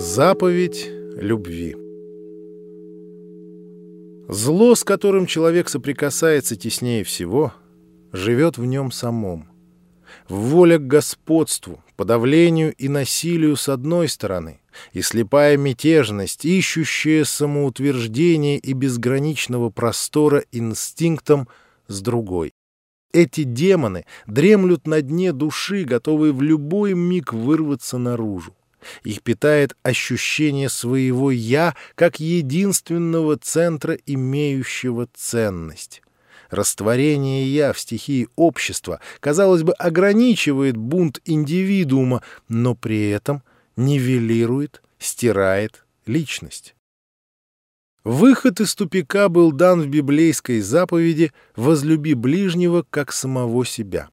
Заповедь любви Зло, с которым человек соприкасается теснее всего, живет в нем самом. Воля к господству, подавлению и насилию с одной стороны, и слепая мятежность, ищущая самоутверждение и безграничного простора инстинктом с другой. Эти демоны дремлют на дне души, готовые в любой миг вырваться наружу. Их питает ощущение своего «я» как единственного центра, имеющего ценность. Растворение «я» в стихии общества, казалось бы, ограничивает бунт индивидуума, но при этом нивелирует, стирает личность. Выход из тупика был дан в библейской заповеди «возлюби ближнего, как самого себя».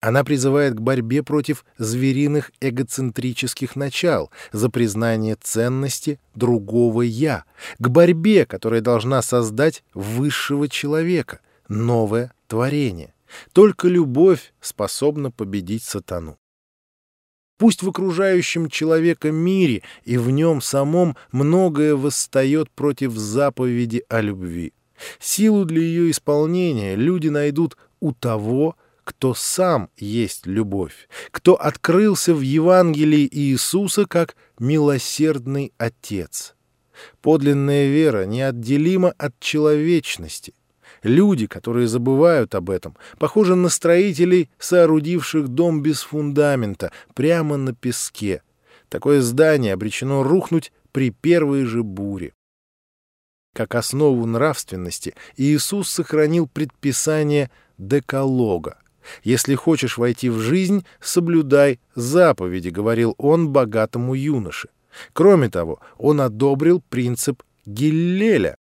Она призывает к борьбе против звериных эгоцентрических начал, за признание ценности другого «я», к борьбе, которая должна создать высшего человека, новое творение. Только любовь способна победить сатану. Пусть в окружающем человека мире и в нем самом многое восстает против заповеди о любви. Силу для ее исполнения люди найдут у того, кто сам есть любовь, кто открылся в Евангелии Иисуса как милосердный Отец. Подлинная вера неотделима от человечности. Люди, которые забывают об этом, похожи на строителей, соорудивших дом без фундамента, прямо на песке. Такое здание обречено рухнуть при первой же буре. Как основу нравственности Иисус сохранил предписание Декалога — «Если хочешь войти в жизнь, соблюдай заповеди», — говорил он богатому юноше. Кроме того, он одобрил принцип Гиллеля.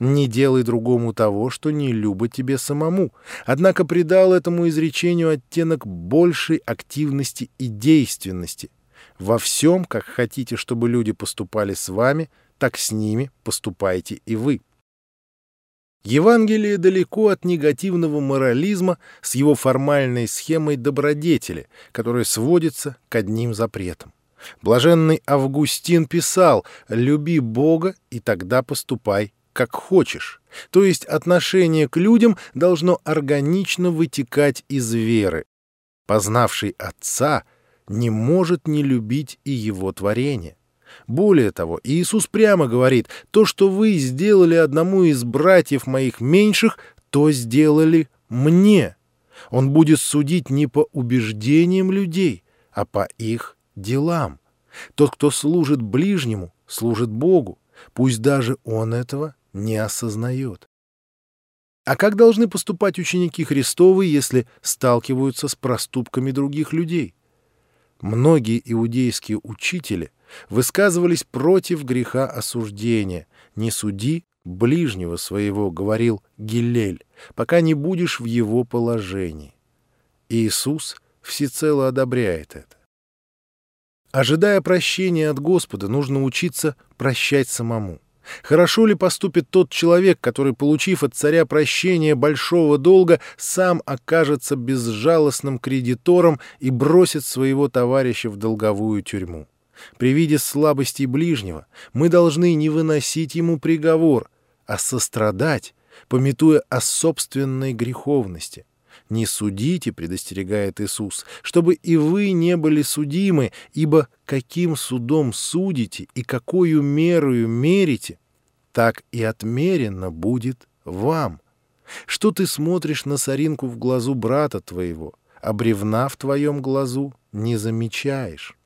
«Не делай другому того, что не любо тебе самому», однако придал этому изречению оттенок большей активности и действенности. «Во всем, как хотите, чтобы люди поступали с вами, так с ними поступайте и вы». Евангелие далеко от негативного морализма с его формальной схемой добродетели, которая сводится к одним запретам. Блаженный Августин писал «Люби Бога, и тогда поступай, как хочешь». То есть отношение к людям должно органично вытекать из веры. Познавший Отца не может не любить и его творение. Более того, Иисус прямо говорит, то, что вы сделали одному из братьев моих меньших, то сделали мне. Он будет судить не по убеждениям людей, а по их делам. Тот, кто служит ближнему, служит Богу, пусть даже он этого не осознает. А как должны поступать ученики Христовы, если сталкиваются с проступками других людей? Многие иудейские учители – высказывались против греха осуждения. «Не суди ближнего своего», — говорил Гиллель, «пока не будешь в его положении». Иисус всецело одобряет это. Ожидая прощения от Господа, нужно учиться прощать самому. Хорошо ли поступит тот человек, который, получив от царя прощение большого долга, сам окажется безжалостным кредитором и бросит своего товарища в долговую тюрьму? При виде слабости ближнего мы должны не выносить ему приговор, а сострадать, пометуя о собственной греховности. «Не судите», — предостерегает Иисус, — «чтобы и вы не были судимы, ибо каким судом судите и какую мерою мерите, так и отмерено будет вам. Что ты смотришь на соринку в глазу брата твоего, а бревна в твоем глазу не замечаешь?»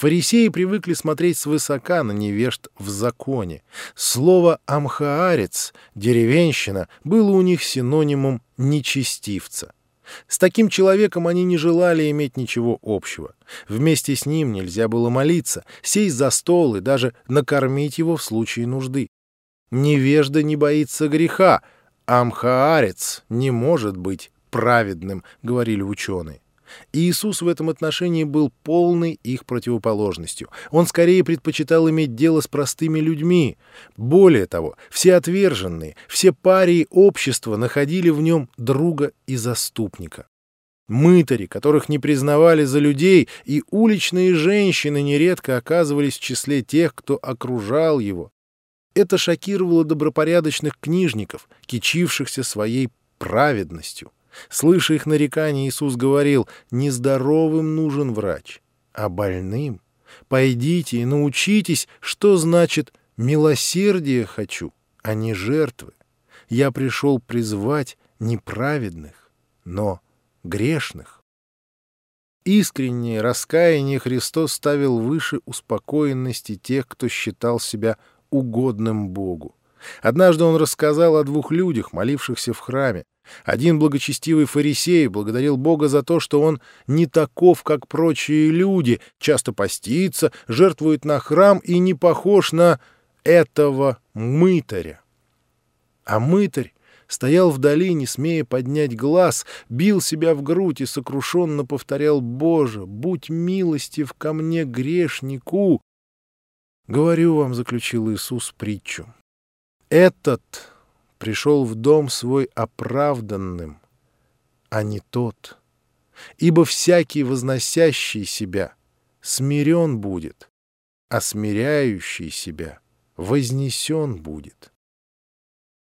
Фарисеи привыкли смотреть свысока на невежд в законе. Слово «амхаарец» — деревенщина — было у них синонимом «нечестивца». С таким человеком они не желали иметь ничего общего. Вместе с ним нельзя было молиться, сесть за стол и даже накормить его в случае нужды. Невежда не боится греха, амхаарец не может быть праведным, говорили ученые. Иисус в этом отношении был полной их противоположностью. Он скорее предпочитал иметь дело с простыми людьми. Более того, все отверженные, все парии общества находили в нем друга и заступника. Мытари, которых не признавали за людей, и уличные женщины нередко оказывались в числе тех, кто окружал его. Это шокировало добропорядочных книжников, кичившихся своей праведностью. Слыша их нарекания, Иисус говорил, «Нездоровым нужен врач, а больным пойдите и научитесь, что значит «милосердие хочу», а не жертвы. Я пришел призвать неправедных, но грешных. Искреннее раскаяние Христос ставил выше успокоенности тех, кто считал себя угодным Богу. Однажды он рассказал о двух людях, молившихся в храме. Один благочестивый фарисей благодарил Бога за то, что он не таков, как прочие люди, часто постится, жертвует на храм и не похож на этого мытаря. А мытарь стоял вдали, не смея поднять глаз, бил себя в грудь и сокрушенно повторял «Боже, будь милостив ко мне, грешнику!» «Говорю вам», — заключил Иисус притчу, — «этот пришел в дом свой оправданным, а не тот, ибо всякий возносящий себя смирен будет, а смиряющий себя вознесен будет».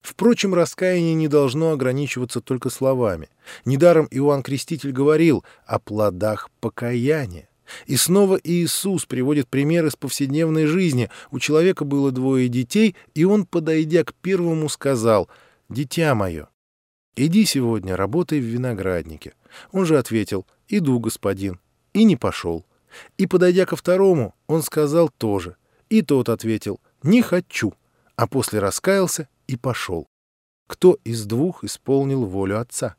Впрочем, раскаяние не должно ограничиваться только словами. Недаром Иоанн Креститель говорил о плодах покаяния. И снова Иисус приводит пример из повседневной жизни. У человека было двое детей, и он, подойдя к первому, сказал «Дитя мое, иди сегодня, работай в винограднике». Он же ответил «Иду, господин», и не пошел. И, подойдя ко второму, он сказал тоже. И тот ответил «Не хочу», а после раскаялся и пошел. Кто из двух исполнил волю отца?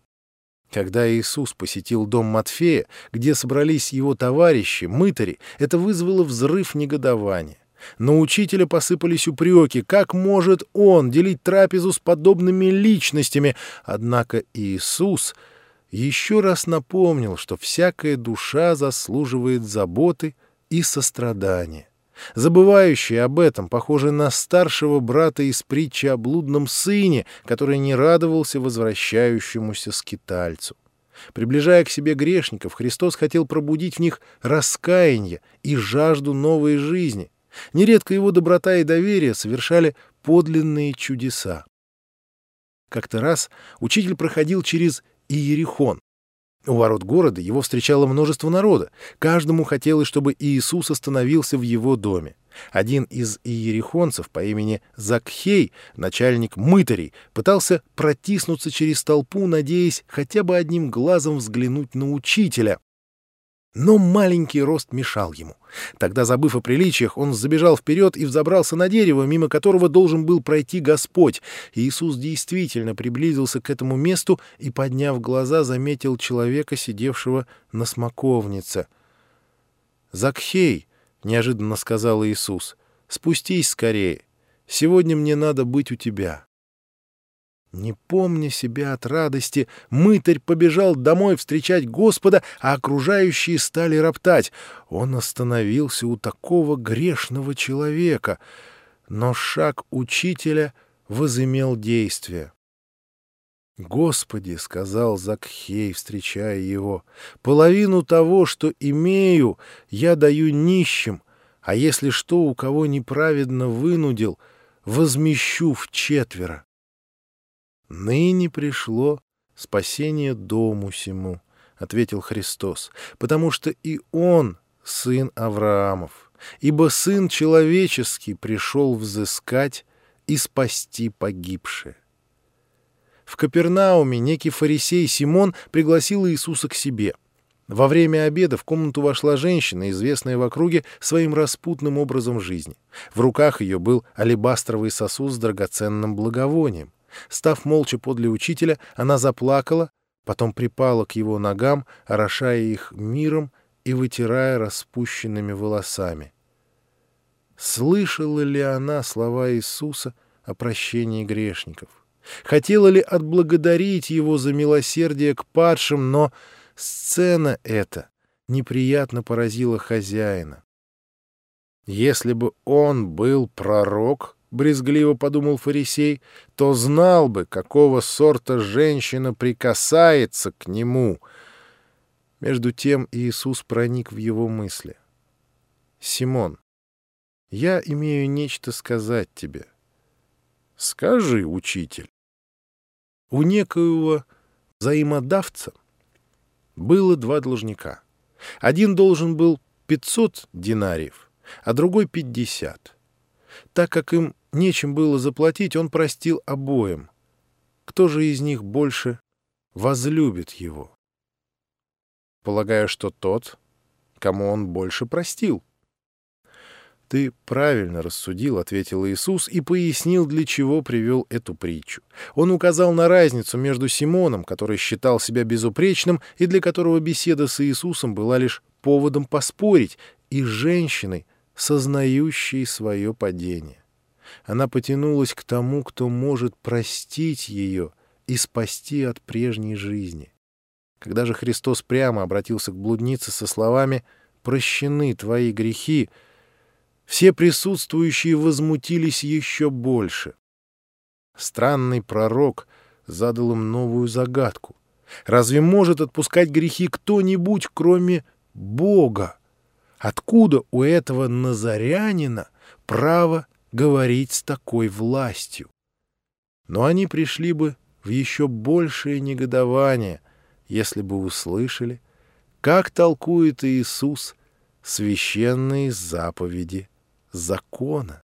Когда Иисус посетил дом Матфея, где собрались его товарищи, мытари, это вызвало взрыв негодования. На учителя посыпались упреки, как может он делить трапезу с подобными личностями. Однако Иисус еще раз напомнил, что всякая душа заслуживает заботы и сострадания. Забывающий об этом, похожий на старшего брата из притчи о блудном сыне, который не радовался возвращающемуся скитальцу. Приближая к себе грешников, Христос хотел пробудить в них раскаяние и жажду новой жизни. Нередко его доброта и доверие совершали подлинные чудеса. Как-то раз учитель проходил через Иерихон, у ворот города его встречало множество народа. Каждому хотелось, чтобы Иисус остановился в его доме. Один из иерихонцев по имени Закхей, начальник мытарей, пытался протиснуться через толпу, надеясь хотя бы одним глазом взглянуть на учителя. Но маленький рост мешал ему. Тогда, забыв о приличиях, он забежал вперед и взобрался на дерево, мимо которого должен был пройти Господь. Иисус действительно приблизился к этому месту и, подняв глаза, заметил человека, сидевшего на смоковнице. «Закхей!» — неожиданно сказал Иисус. «Спустись скорее. Сегодня мне надо быть у тебя». Не помня себя от радости, мытарь побежал домой встречать Господа, а окружающие стали роптать. Он остановился у такого грешного человека, но шаг учителя возымел действие. «Господи», — сказал Закхей, встречая его, — «половину того, что имею, я даю нищим, а если что у кого неправедно вынудил, возмещу в четверо». «Ныне пришло спасение дому сему», — ответил Христос, «потому что и он сын Авраамов, ибо сын человеческий пришел взыскать и спасти погибшее». В Капернауме некий фарисей Симон пригласил Иисуса к себе. Во время обеда в комнату вошла женщина, известная в округе своим распутным образом жизни. В руках ее был алебастровый сосуд с драгоценным благовонием. Став молча подле учителя, она заплакала, потом припала к его ногам, орошая их миром и вытирая распущенными волосами. Слышала ли она слова Иисуса о прощении грешников? Хотела ли отблагодарить его за милосердие к падшим, но сцена эта неприятно поразила хозяина. Если бы он был пророк, — брезгливо подумал фарисей, — то знал бы, какого сорта женщина прикасается к нему. Между тем Иисус проник в его мысли. «Симон, я имею нечто сказать тебе». «Скажи, учитель». У некоего взаимодавца было два должника. Один должен был 500 динариев, а другой 50. Так как им нечем было заплатить, он простил обоим. Кто же из них больше возлюбит его? Полагаю, что тот, кому он больше простил. «Ты правильно рассудил», — ответил Иисус и пояснил, для чего привел эту притчу. Он указал на разницу между Симоном, который считал себя безупречным и для которого беседа с Иисусом была лишь поводом поспорить, и женщиной, сознающей свое падение. Она потянулась к тому, кто может простить ее и спасти от прежней жизни. Когда же Христос прямо обратился к блуднице со словами «Прощены твои грехи», все присутствующие возмутились еще больше. Странный пророк задал им новую загадку. Разве может отпускать грехи кто-нибудь, кроме Бога? Откуда у этого назарянина право говорить с такой властью? Но они пришли бы в еще большее негодование, если бы услышали, как толкует Иисус священные заповеди закона.